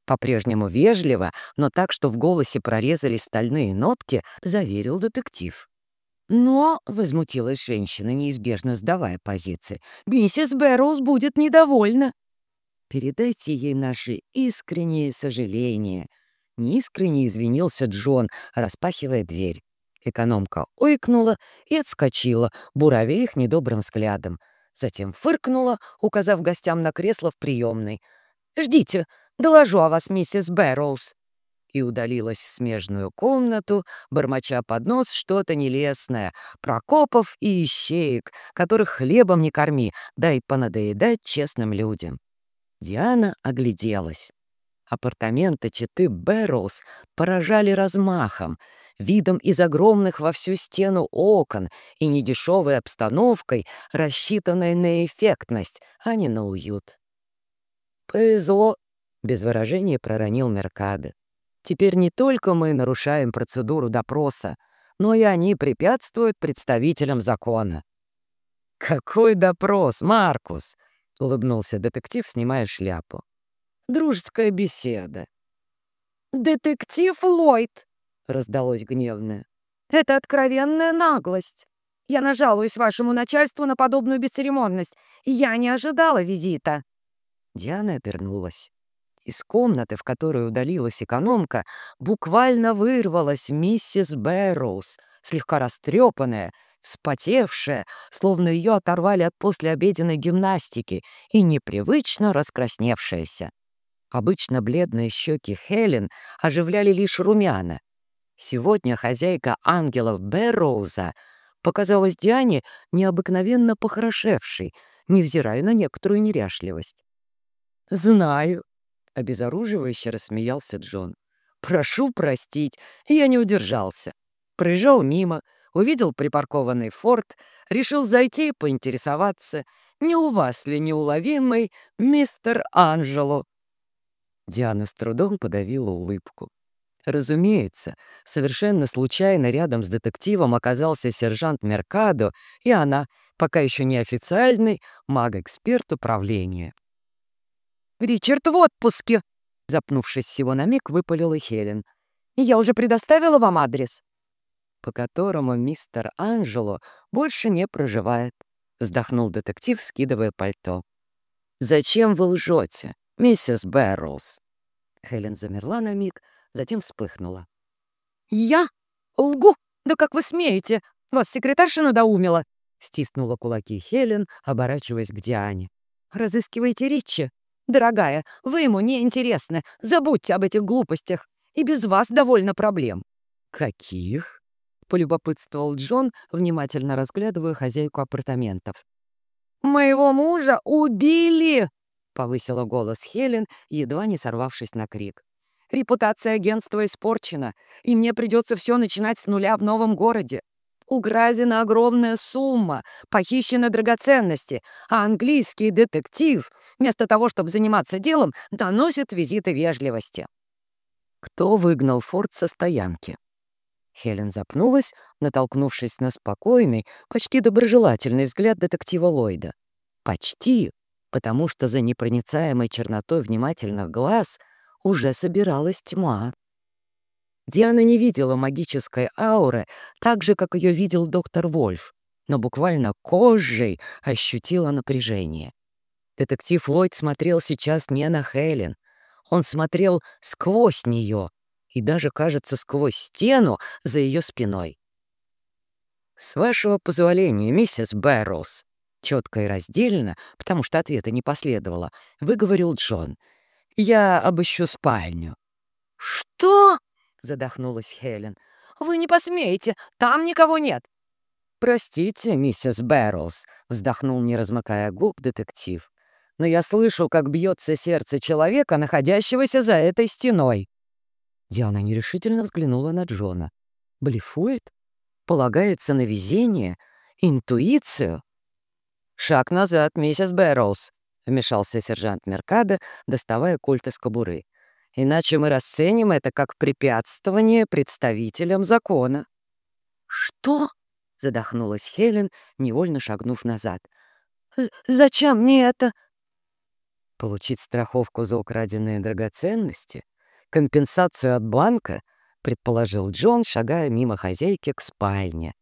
по-прежнему вежливо, но так, что в голосе прорезались стальные нотки, заверил детектив. «Но», — возмутилась женщина, неизбежно сдавая позиции, «миссис Бэрроуз будет недовольна». «Передайте ей наши искренние сожаления», — неискренне извинился Джон, распахивая дверь. Экономка ойкнула и отскочила, буравя их недобрым взглядом. Затем фыркнула, указав гостям на кресло в приемной. «Ждите, Доложу о вас, миссис Бэрроуз». И удалилась в смежную комнату, бормоча под нос что-то нелестное, про копов и ищеек, которых хлебом не корми, дай понадоедать честным людям. Диана огляделась. Апартаменты Читы Бэрроуз поражали размахом, видом из огромных во всю стену окон и недешевой обстановкой, рассчитанной на эффектность, а не на уют. Повезло без выражения проронил Меркадо. Теперь не только мы нарушаем процедуру допроса, но и они препятствуют представителям закона. «Какой допрос, Маркус!» — улыбнулся детектив, снимая шляпу. «Дружеская беседа». «Детектив Ллойд!» — раздалось гневное. «Это откровенная наглость. Я нажалуюсь вашему начальству на подобную бесцеремонность. Я не ожидала визита». Диана обернулась. Из комнаты, в которую удалилась экономка, буквально вырвалась миссис Бэрроуз, слегка растрепанная, вспотевшая, словно ее оторвали от послеобеденной гимнастики, и непривычно раскрасневшаяся. Обычно бледные щеки Хелен оживляли лишь румяна. Сегодня хозяйка ангелов Бэрроуза показалась Диане необыкновенно похорошевшей, невзирая на некоторую неряшливость. «Знаю», — обезоруживающе рассмеялся Джон. «Прошу простить, я не удержался. Проезжал мимо, увидел припаркованный форт, решил зайти и поинтересоваться, не у вас ли неуловимый мистер Анжело?» Диана с трудом подавила улыбку. Разумеется, совершенно случайно рядом с детективом оказался сержант Меркадо и она, пока еще не официальный, маг-эксперт управления. «Ричард в отпуске!» Запнувшись всего на миг, выпалила Хелен. «Я уже предоставила вам адрес?» «По которому мистер Анжело больше не проживает», — вздохнул детектив, скидывая пальто. «Зачем вы лжете, миссис Бэрроуз?» Хелен замерла на миг, затем вспыхнула. «Я? Лгу? Да как вы смеете? Вас секретарша надоумила!» Стиснула кулаки Хелен, оборачиваясь к Диане. «Разыскивайте Ричи. Дорогая, вы ему не интересны. Забудьте об этих глупостях. И без вас довольно проблем». «Каких?» — полюбопытствовал Джон, внимательно разглядывая хозяйку апартаментов. «Моего мужа убили!» — повысила голос Хелен, едва не сорвавшись на крик. «Репутация агентства испорчена, и мне придется все начинать с нуля в новом городе. Украдена огромная сумма, похищены драгоценности, а английский детектив, вместо того, чтобы заниматься делом, доносит визиты вежливости. Кто выгнал Форд со стоянки? Хелен запнулась, натолкнувшись на спокойный, почти доброжелательный взгляд детектива Ллойда. Почти, потому что за непроницаемой чернотой внимательных глаз уже собиралась тьма. Диана не видела магической ауры так же, как ее видел доктор Вольф, но буквально кожей ощутила напряжение. Детектив Ллойд смотрел сейчас не на Хелен. Он смотрел сквозь нее и даже, кажется, сквозь стену за ее спиной. «С вашего позволения, миссис Бэрроуз», четко и раздельно, потому что ответа не последовало, выговорил Джон. «Я обыщу спальню». «Что?» — задохнулась Хелен. «Вы не посмеете, там никого нет». «Простите, миссис Бэрроуз», — вздохнул, не размыкая губ, детектив. «Но я слышу, как бьется сердце человека, находящегося за этой стеной». Диана нерешительно взглянула на Джона. «Блефует? Полагается на везение? Интуицию?» «Шаг назад, миссис Бэрроуз», — вмешался сержант Меркадо, доставая кольт из кобуры иначе мы расценим это как препятствование представителям закона». «Что?» — задохнулась Хелен, невольно шагнув назад. «Зачем мне это?» «Получить страховку за украденные драгоценности? Компенсацию от банка?» — предположил Джон, шагая мимо хозяйки к спальне.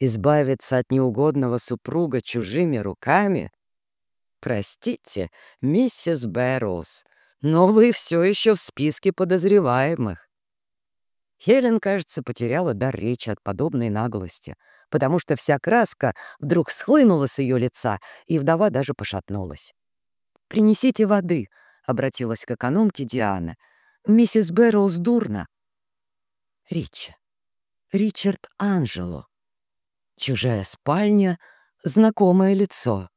«Избавиться от неугодного супруга чужими руками?» «Простите, миссис Бэрроуз, но вы все еще в списке подозреваемых». Хелен, кажется, потеряла дар речи от подобной наглости, потому что вся краска вдруг схлынула с ее лица, и вдова даже пошатнулась. «Принесите воды», — обратилась к экономке Диана. «Миссис Бэрроуз дурно». Ричи. Ричард Анжело. Чужая спальня, знакомое лицо.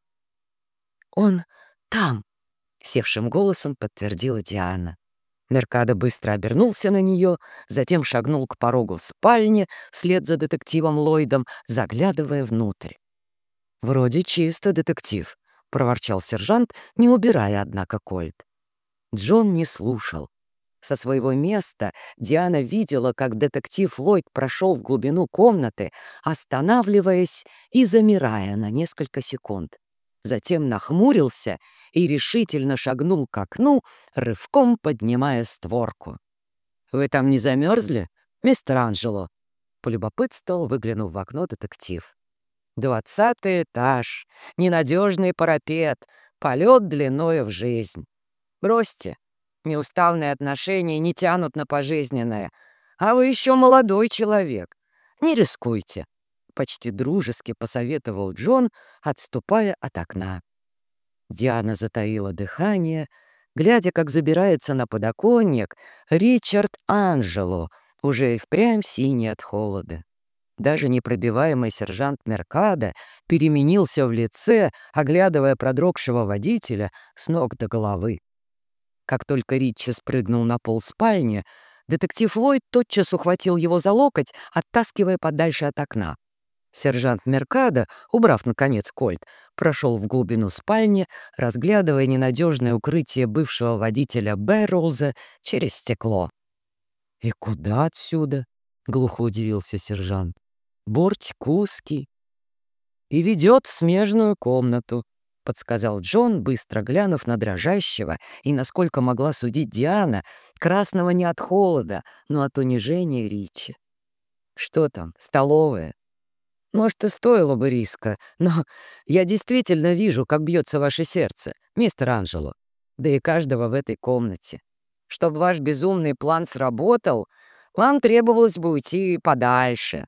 «Он там», — севшим голосом подтвердила Диана. Меркадо быстро обернулся на нее, затем шагнул к порогу спальни вслед за детективом Ллойдом, заглядывая внутрь. «Вроде чисто, детектив», — проворчал сержант, не убирая, однако, кольт. Джон не слушал. Со своего места Диана видела, как детектив Ллойд прошел в глубину комнаты, останавливаясь и замирая на несколько секунд. Затем нахмурился и решительно шагнул к окну, рывком поднимая створку. «Вы там не замерзли, мистер Анджело?» — полюбопытствовал, выглянув в окно детектив. «Двадцатый этаж, ненадежный парапет, полет длиною в жизнь. Бросьте, неуставные отношения не тянут на пожизненное, а вы еще молодой человек. Не рискуйте», — почти дружески посоветовал Джон, отступая от окна. Диана затаила дыхание, глядя, как забирается на подоконник Ричард Анджело, уже и впрямь синий от холода. Даже непробиваемый сержант Меркада переменился в лице, оглядывая продрогшего водителя с ног до головы. Как только Ричи спрыгнул на пол спальни, детектив Ллойд тотчас ухватил его за локоть, оттаскивая подальше от окна. Сержант Меркадо, убрав, наконец, кольт, прошел в глубину спальни, разглядывая ненадежное укрытие бывшего водителя Бэрроуза через стекло. «И куда отсюда?» — глухо удивился сержант. «Бортик узкий». «И ведет в смежную комнату», — подсказал Джон, быстро глянув на дрожащего и, насколько могла судить Диана, красного не от холода, но от унижения Ричи. «Что там, столовая?» Может, и стоило бы риска, но я действительно вижу, как бьется ваше сердце, мистер Анджело, да и каждого в этой комнате. Чтобы ваш безумный план сработал, вам требовалось бы уйти подальше.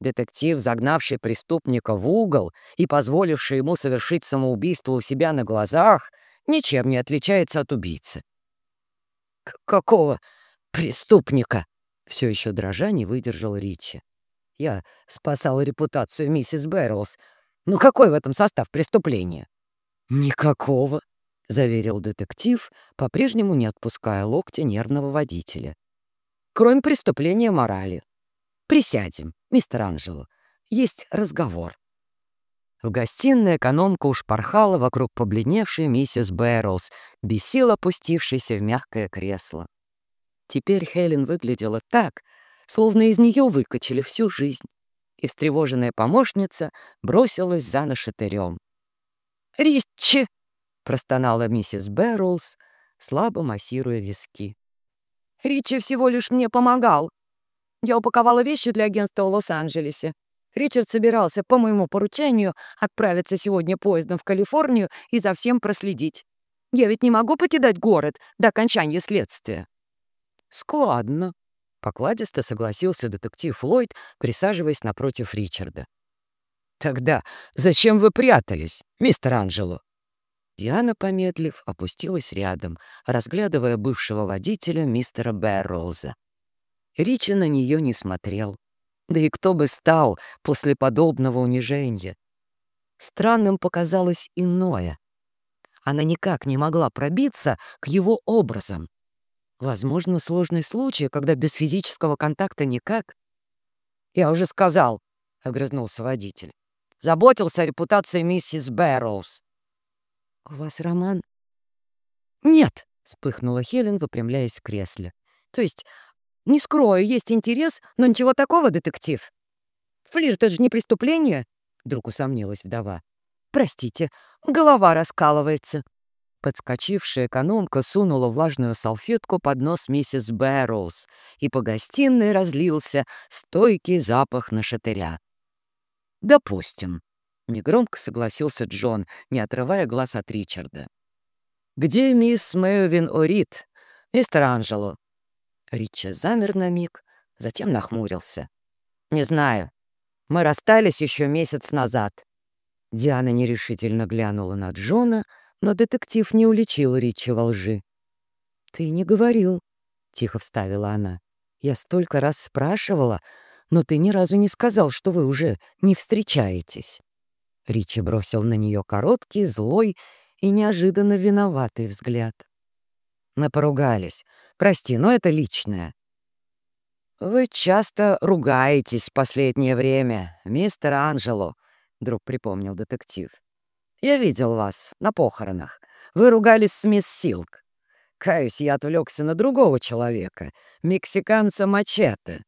Детектив, загнавший преступника в угол и позволивший ему совершить самоубийство у себя на глазах, ничем не отличается от убийцы. «Какого преступника?» Все еще дрожа не выдержал Ричи. Я спасал репутацию миссис Бэрроуз. Ну какой в этом состав преступления? Никакого, заверил детектив, по-прежнему не отпуская локтя нервного водителя. Кроме преступления морали. Присядем, мистер Анжело. Есть разговор. В гостиной экономка уж порхала вокруг побледневшей миссис Бэрроуз, бесил опустившейся в мягкое кресло. Теперь Хелен выглядела так, словно из нее выкачали всю жизнь. И встревоженная помощница бросилась за нашатырем. «Ричи!» — простонала миссис Бэрроуз, слабо массируя виски. «Ричи всего лишь мне помогал. Я упаковала вещи для агентства в Лос-Анджелесе. Ричард собирался по моему поручению отправиться сегодня поездом в Калифорнию и за всем проследить. Я ведь не могу покидать город до окончания следствия». «Складно», Покладисто согласился детектив Ллойд, присаживаясь напротив Ричарда. «Тогда зачем вы прятались, мистер Анджело?» Диана, помедлив, опустилась рядом, разглядывая бывшего водителя мистера Бэрроуза. Ричи на нее не смотрел. Да и кто бы стал после подобного унижения? Странным показалось иное. Она никак не могла пробиться к его образам. Возможно, сложный случай, когда без физического контакта никак. «Я уже сказал», — огрызнулся водитель. «Заботился о репутации миссис Бэрроуз». «У вас роман?» «Нет», — вспыхнула Хелен, выпрямляясь в кресле. «То есть, не скрою, есть интерес, но ничего такого, детектив». «Флирт — это же не преступление?» — вдруг усомнилась вдова. «Простите, голова раскалывается», Подскочившая экономка сунула влажную салфетку под нос миссис Бэрроуз, и по гостиной разлился стойкий запах на шатыря. «Допустим», — негромко согласился Джон, не отрывая глаз от Ричарда. «Где мисс Мэйвин Орит, мистер Анджело?» Ричи замер на миг, затем нахмурился. «Не знаю. Мы расстались еще месяц назад». Диана нерешительно глянула на Джона, — но детектив не уличил Ричи во лжи. «Ты не говорил», — тихо вставила она. «Я столько раз спрашивала, но ты ни разу не сказал, что вы уже не встречаетесь». Ричи бросил на нее короткий, злой и неожиданно виноватый взгляд. «Мы поругались. Прости, но это личное». «Вы часто ругаетесь в последнее время, мистер Анджело», — вдруг припомнил детектив. Я видел вас на похоронах. Вы ругались с мисс Силк. Каюсь, я отвлекся на другого человека, мексиканца Мачете.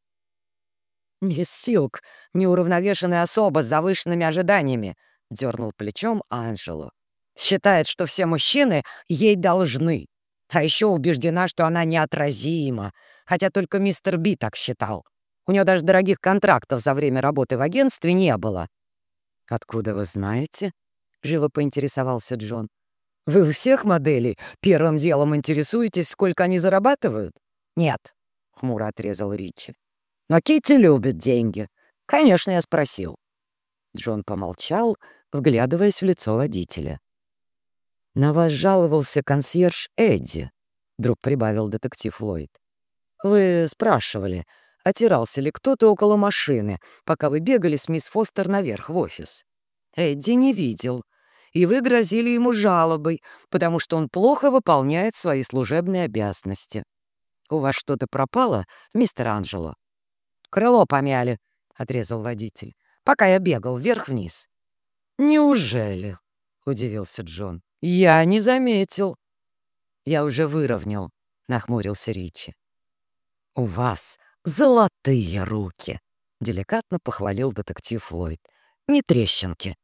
«Мисс Силк — неуравновешенная особа с завышенными ожиданиями», — дернул плечом Анжелу. «Считает, что все мужчины ей должны. А еще убеждена, что она неотразима, хотя только мистер Би так считал. У нее даже дорогих контрактов за время работы в агентстве не было». «Откуда вы знаете?» — живо поинтересовался Джон. Вы у всех моделей первым делом интересуетесь, сколько они зарабатывают? Нет, хмуро отрезал Ричи. Но Китти любит деньги. Конечно, я спросил. Джон помолчал, вглядываясь в лицо водителя. «На вас жаловался консьерж Эдди», — вдруг прибавил детектив Ллойд. «Вы спрашивали, отирался ли кто-то около машины, пока вы бегали с мисс Фостер наверх в офис. Эдди не видел, и вы грозили ему жалобой, потому что он плохо выполняет свои служебные обязанности. У вас что-то пропало, мистер Анджело? Крыло помяли, — отрезал водитель, — пока я бегал вверх-вниз. Неужели? — удивился Джон. Я не заметил. Я уже выровнял, — нахмурился Ричи. У вас золотые руки, — деликатно похвалил детектив Ллойд. Не трещинки.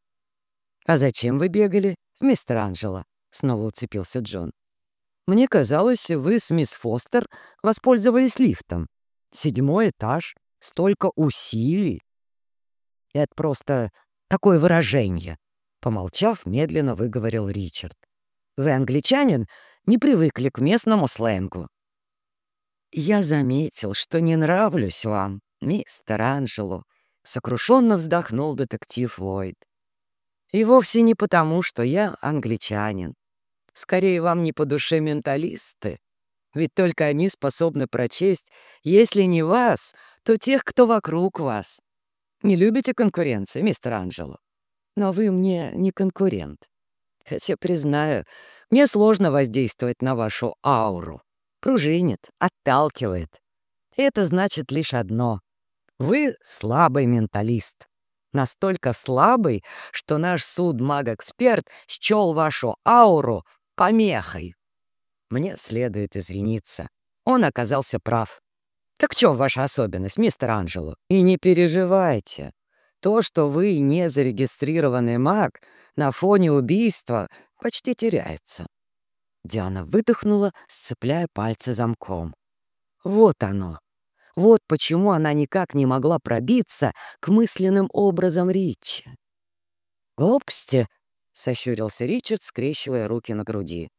«А зачем вы бегали, мистер Анджело?» — снова уцепился Джон. «Мне казалось, вы с мисс Фостер воспользовались лифтом. Седьмой этаж, столько усилий». «Это просто такое выражение», — помолчав, медленно выговорил Ричард. «Вы, англичанин, не привыкли к местному сленгу». «Я заметил, что не нравлюсь вам, мистер Анджело», — сокрушенно вздохнул детектив Войд. И вовсе не потому, что я англичанин. Скорее, вам не по душе менталисты. Ведь только они способны прочесть, если не вас, то тех, кто вокруг вас. Не любите конкуренции, мистер Анджело? Но вы мне не конкурент. Хотя, признаю, мне сложно воздействовать на вашу ауру. Пружинит, отталкивает. Это значит лишь одно. Вы слабый менталист. Настолько слабый, что наш суд-маг-эксперт счел вашу ауру помехой. Мне следует извиниться. Он оказался прав. Так что ваша особенность, мистер Анджело? И не переживайте. То, что вы не зарегистрированный маг, на фоне убийства почти теряется. Диана выдохнула, сцепляя пальцы замком. Вот оно, вот почему она никак не могла пробиться к мысленным образам Ричи. «Глупости!» — сощурился Ричард, скрещивая руки на груди.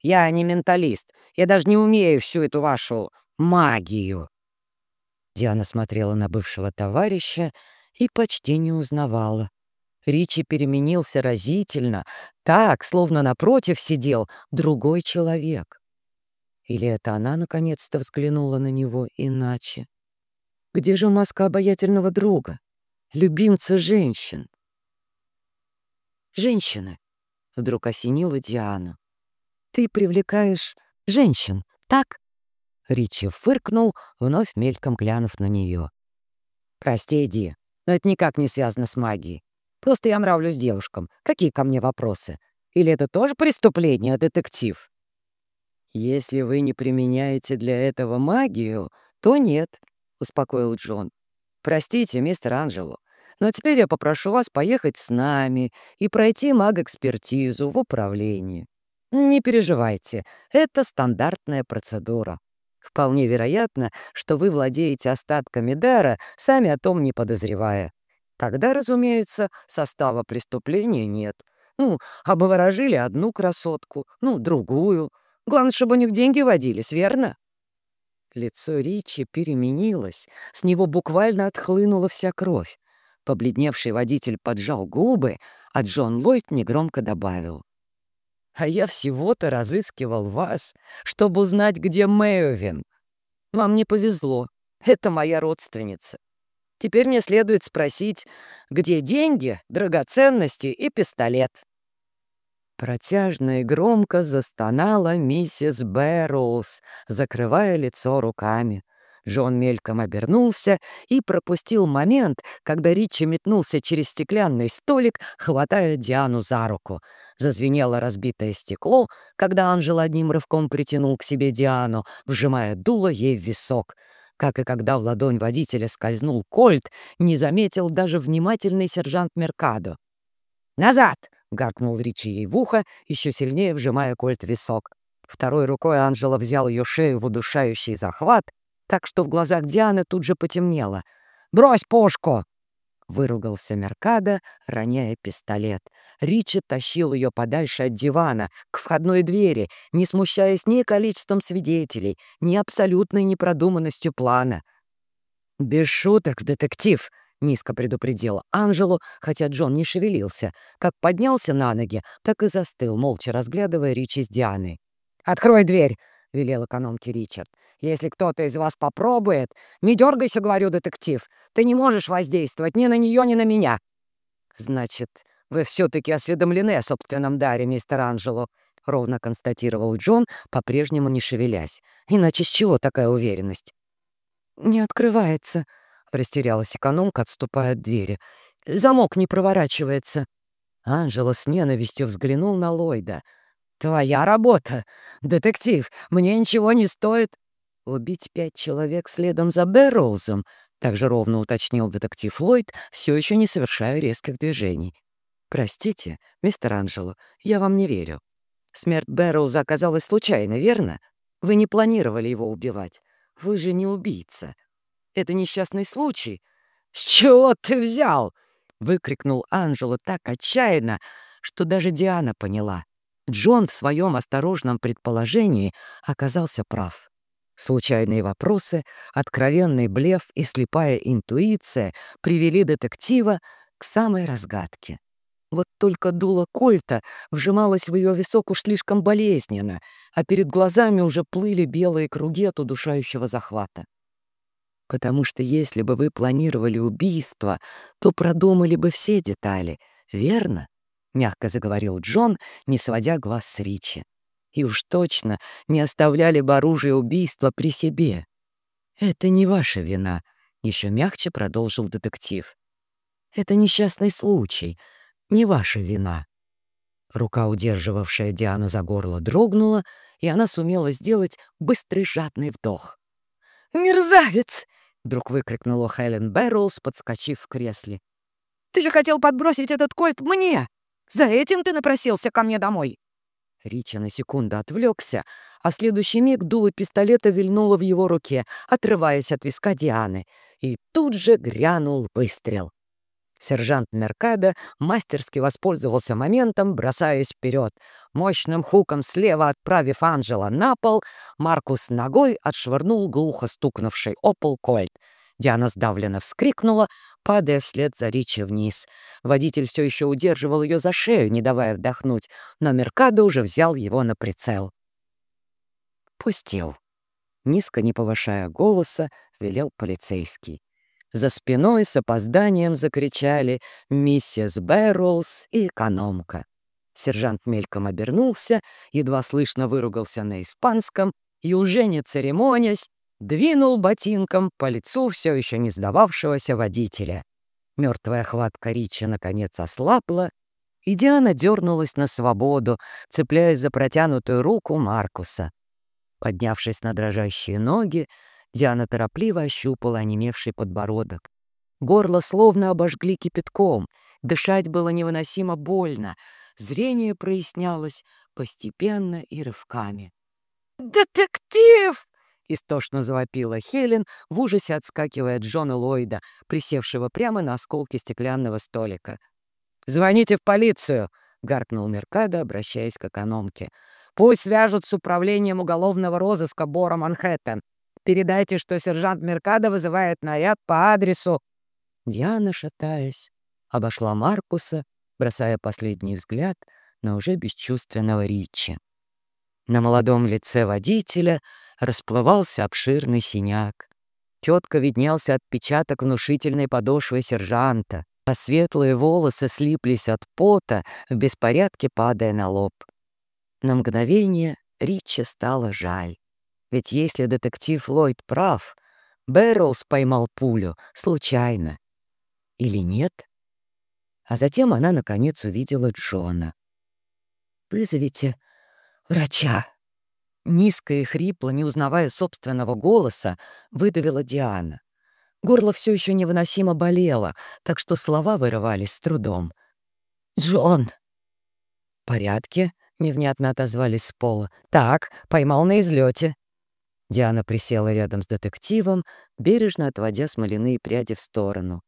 «Я не менталист. Я даже не умею всю эту вашу магию». Диана смотрела на бывшего товарища и почти не узнавала. Ричи переменился разительно, так, словно напротив сидел другой человек. Или это она наконец-то взглянула на него иначе? Где же маска обаятельного друга, любимца женщин? Женщины, вдруг осенила Диана. Ты привлекаешь женщин, так? Ричи фыркнул, вновь мельком глянув на нее. «Прости, Ди, но это никак не связано с магией. Просто я нравлюсь девушкам. Какие ко мне вопросы? Или это тоже преступление, детектив?» «Если вы не применяете для этого магию, то нет», — успокоил Джон. «Простите, мистер Анджело, но теперь я попрошу вас поехать с нами и пройти маг-экспертизу в управлении. Не переживайте, это стандартная процедура. Вполне вероятно, что вы владеете остатками дара, сами о том не подозревая. Тогда, разумеется, состава преступления нет. Ну, обворожили одну красотку, ну, другую, Главное, чтобы у них деньги водились, верно?» Лицо Ричи переменилось, с него буквально отхлынула вся кровь. Побледневший водитель поджал губы, а Джон Ллойд негромко добавил. «А я всего-то разыскивал вас, чтобы узнать, где Мэйовин. Вам не повезло, это моя родственница. Теперь мне следует спросить, где деньги, драгоценности и пистолет». Протяжно и громко застонала миссис Бэрроуз, закрывая лицо руками. Джон мельком обернулся и пропустил момент, когда Ричи метнулся через стеклянный столик, хватая Диану за руку. Зазвенело разбитое стекло, когда Анжел одним рывком притянул к себе Диану, вжимая дуло ей в висок. Как и когда в ладонь водителя скользнул кольт, не заметил даже внимательный сержант Меркадо. «Назад!» — гаркнул Ричи ей в ухо, еще сильнее вжимая кольт висок. Второй рукой Анжела взял ее шею в удушающий захват, так что в глазах Дианы тут же потемнело. «Брось пушку!» Выругался Меркадо, роняя пистолет. Ричи тащил ее подальше от дивана, к входной двери, не смущаясь ни количеством свидетелей, ни абсолютной непродуманностью плана. «Без шуток, детектив!» — низко предупредил Анжелу, хотя Джон не шевелился. Как поднялся на ноги, так и застыл, молча разглядывая Ричи с Дианой. «Открой дверь!» — велел экономке Ричард. «Если кто-то из вас попробует...» «Не дергайся, — говорю, детектив. Ты не можешь воздействовать ни на нее, ни на меня». «Значит, вы все-таки осведомлены о собственном даре, мистер Анджело», — ровно констатировал Джон, по-прежнему не шевелясь. «Иначе с чего такая уверенность?» «Не открывается», — растерялась экономка, отступая от двери. «Замок не проворачивается». Анжела с ненавистью взглянул на Ллойда — «Твоя работа, детектив, мне ничего не стоит...» «Убить пять человек следом за Бэрроузом», — также ровно уточнил детектив Ллойд, все еще не совершая резких движений. «Простите, мистер Анджело, я вам не верю. Смерть Бэрроуза оказалась случайно, верно? Вы не планировали его убивать. Вы же не убийца. Это несчастный случай». «С чего ты взял?» — выкрикнул Анджело так отчаянно, что даже Диана поняла — Джон в своем осторожном предположении оказался прав. Случайные вопросы, откровенный блеф и слепая интуиция привели детектива к самой разгадке. Вот только дуло кольта вжималось в ее висок уж слишком болезненно, а перед глазами уже плыли белые круги от удушающего захвата. Потому что если бы вы планировали убийство, то продумали бы все детали, верно? — мягко заговорил Джон, не сводя глаз с Ричи. «И уж точно не оставляли бы оружие убийства при себе. Это не ваша вина», — еще мягче продолжил детектив. «Это несчастный случай, не ваша вина». Рука, удерживавшая Диану за горло, дрогнула, и она сумела сделать быстрый жадный вдох. «Мерзавец!» — вдруг выкрикнула Хелен Бэрроуз, подскочив в кресле. «Ты же хотел подбросить этот кольт мне!» За этим ты напросился ко мне домой?» Рича на секунду отвлекся, а в следующий миг дуло пистолета вильнуло в его руке, отрываясь от виска Дианы, и тут же грянул выстрел. Сержант Меркадо мастерски воспользовался моментом, бросаясь вперед. Мощным хуком слева отправив Анжела на пол, Маркус ногой отшвырнул глухо стукнувший о пол кольт. Диана сдавленно вскрикнула, падая вслед за Ричи вниз. Водитель все еще удерживал ее за шею, не давая вдохнуть, но Меркадо уже взял его на прицел. «Пустил». Низко не повышая голоса, велел полицейский. За спиной с опозданием закричали «Миссис Бэрроуз» и «Экономка». Сержант мельком обернулся, едва слышно выругался на испанском и, уже не церемонясь, двинул ботинком по лицу все еще не сдававшегося водителя. Мертвая хватка Ричи наконец ослабла, и Диана дернулась на свободу, цепляясь за протянутую руку Маркуса. Поднявшись на дрожащие ноги, Диана торопливо ощупала онемевший подбородок. Горло словно обожгли кипятком, дышать было невыносимо больно, зрение прояснялось постепенно и рывками. «Детектив!» Истошно завопила Хелен, в ужасе отскакивая от Джона Ллойда, присевшего прямо на осколке стеклянного столика. «Звоните в полицию!» — гаркнул Меркадо, обращаясь к экономке. «Пусть свяжут с управлением уголовного розыска Бора Манхэттен. Передайте, что сержант Меркадо вызывает наряд по адресу...» Диана, шатаясь, обошла Маркуса, бросая последний взгляд на уже бесчувственного Ричи. На молодом лице водителя расплывался обширный синяк. Четко виднелся отпечаток внушительной подошвы сержанта, а светлые волосы слиплись от пота, в беспорядке падая на лоб. На мгновение Ричи стало жаль. Ведь если детектив Ллойд прав, Бэрроуз поймал пулю случайно. Или нет? А затем она, наконец, увидела Джона. «Вызовите врача!» Низко и хрипло, не узнавая собственного голоса, выдавила Диана. Горло все еще невыносимо болело, так что слова вырывались с трудом. «Джон!» «В порядке?» — невнятно отозвались с пола. «Так, поймал на излете. Диана присела рядом с детективом, бережно отводя смоляные пряди в сторону.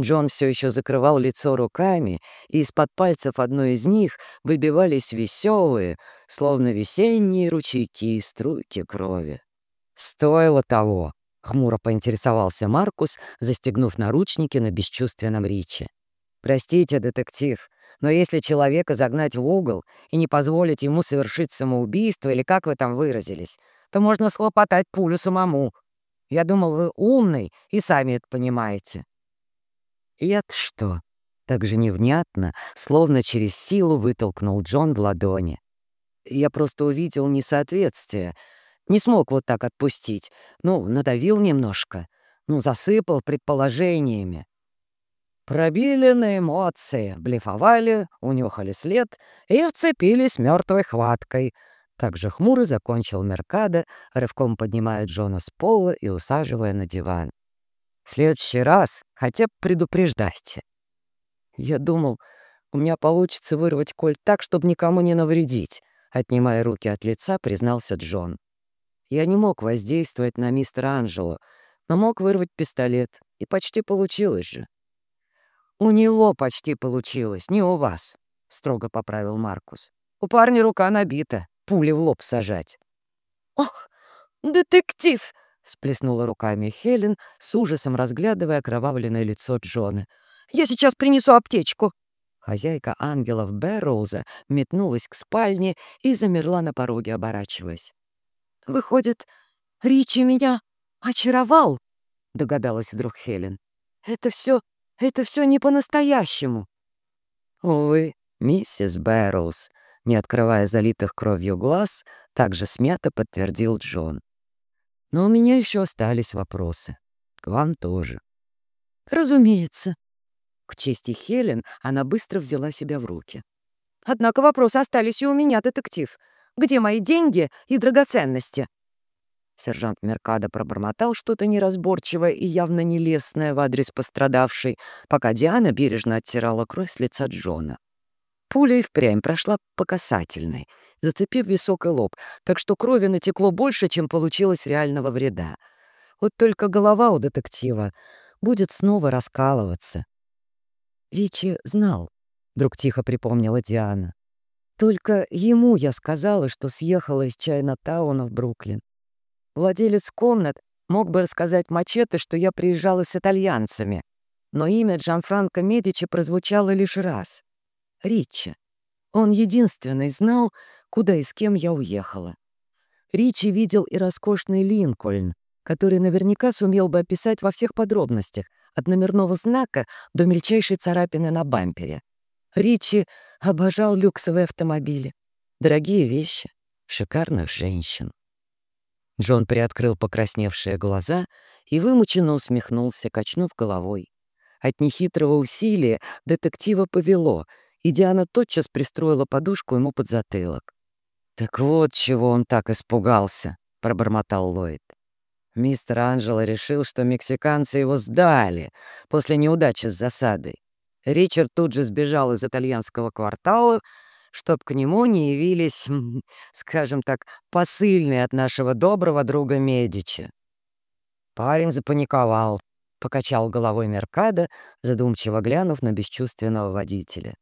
Джон все еще закрывал лицо руками, и из-под пальцев одной из них выбивались веселые, словно весенние ручейки и струйки крови. «Стоило того», — хмуро поинтересовался Маркус, застегнув наручники на бесчувственном Риче. «Простите, детектив, но если человека загнать в угол и не позволить ему совершить самоубийство, или как вы там выразились, то можно схлопотать пулю самому. Я думал, вы умный и сами это понимаете». «И это что?» Так же невнятно, словно через силу вытолкнул Джон в ладони. Я просто увидел несоответствие. Не смог вот так отпустить. Ну, надавил немножко. Ну, засыпал предположениями. Пробили на эмоции, блефовали, унюхали след и вцепились мертвой хваткой. Также хмуро закончил Меркадо, рывком поднимая Джона с пола и усаживая на диван. В следующий раз хотя бы предупреждайте. Я думал, у меня получится вырвать кольт так, чтобы никому не навредить, отнимая руки от лица, признался Джон. Я не мог воздействовать на мистера Анджело, но мог вырвать пистолет, и почти получилось же. «У него почти получилось, не у вас», — строго поправил Маркус. «У парня рука набита, пули в лоб сажать». «Ох, детектив!» — сплеснула руками Хелен, с ужасом разглядывая окровавленное лицо Джона. «Я сейчас принесу аптечку». Хозяйка ангелов Бэрроуза метнулась к спальне и замерла на пороге, оборачиваясь. «Выходит, Ричи меня очаровал?» — догадалась вдруг Хелен. «Это все, это все не по-настоящему». «Увы, миссис Бэрроуз», не открывая залитых кровью глаз, также смято подтвердил Джон. Но у меня еще остались вопросы. К вам тоже. Разумеется. К чести Хелен она быстро взяла себя в руки. Однако вопросы остались и у меня, детектив. Где мои деньги и драгоценности? Сержант Меркадо пробормотал что-то неразборчивое и явно нелестное в адрес пострадавшей, пока Диана бережно оттирала кровь с лица Джона. Пуля и впрямь прошла по касательной — зацепив висок и лоб, так что крови натекло больше, чем получилось реального вреда. Вот только голова у детектива будет снова раскалываться. Ричи знал, вдруг тихо припомнила Диана. Только ему я сказала, что съехала из Чайна-тауна в Бруклин. Владелец комнат мог бы рассказать Мачете, что я приезжала с итальянцами, но имя Джанфранко Медичи прозвучало лишь раз. Ричи. Он единственный знал, куда и с кем я уехала. Ричи видел и роскошный Линкольн, который наверняка сумел бы описать во всех подробностях, от номерного знака до мельчайшей царапины на бампере. Ричи обожал люксовые автомобили, дорогие вещи, шикарных женщин. Джон приоткрыл покрасневшие глаза и вымученно усмехнулся, качнув головой. От нехитрого усилия детектива повело, и Диана тотчас пристроила подушку ему под затылок. «Так вот чего он так испугался», — пробормотал Ллойд. Мистер Анджело решил, что мексиканцы его сдали после неудачи с засадой. Ричард тут же сбежал из итальянского квартала, чтоб к нему не явились, скажем так, посыльные от нашего доброго друга Медичи. Парень запаниковал, покачал головой Меркадо, задумчиво глянув на бесчувственного водителя.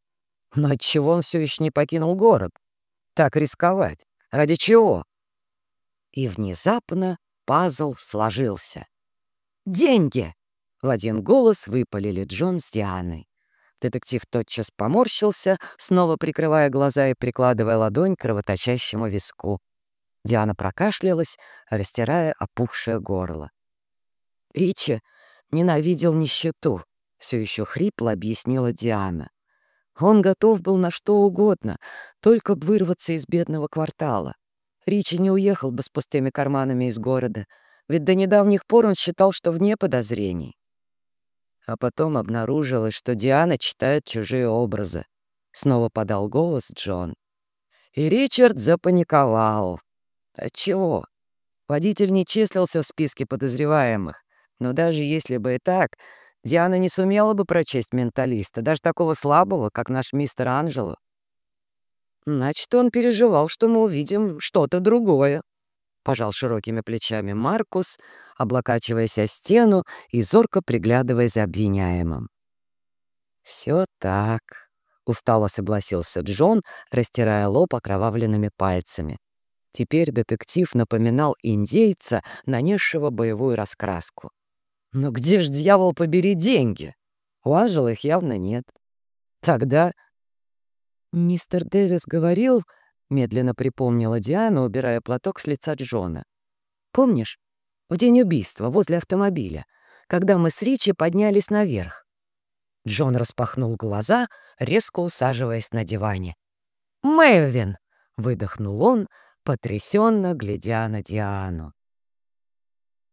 Но отчего он все еще не покинул город? Так рисковать? Ради чего? И внезапно пазл сложился. «Деньги!» — в один голос выпалили Джон с Дианой. Детектив тотчас поморщился, снова прикрывая глаза и прикладывая ладонь к кровоточащему виску. Диана прокашлялась, растирая опухшее горло. «Ричи ненавидел нищету», — все еще хрипло объяснила Диана. Он готов был на что угодно, только б вырваться из бедного квартала. Ричи не уехал бы с пустыми карманами из города. Ведь до недавних пор он считал, что вне подозрений. А потом обнаружилось, что Диана читает чужие образы. Снова подал голос Джон. И Ричард запаниковал. Отчего? Водитель не числился в списке подозреваемых. Но даже если бы и так, Диана не сумела бы прочесть менталиста, даже такого слабого, как наш мистер Анджело. Значит, он переживал, что мы увидим что-то другое. Пожал широкими плечами Маркус, облокачиваясь о стену и зорко приглядывая за обвиняемым. «Все так», — устало согласился Джон, растирая лоб окровавленными пальцами. Теперь детектив напоминал индейца, нанесшего боевую раскраску. «Но где ж, дьявол, побери деньги? У Анжела их явно нет. Тогда...» «Мистер Дэвис говорил...» — медленно припомнила Диана, убирая платок с лица Джона. «Помнишь, в день убийства возле автомобиля, когда мы с Ричи поднялись наверх?» Джон распахнул глаза, резко усаживаясь на диване. «Мэйвин!» — выдохнул он, потрясенно глядя на Диану.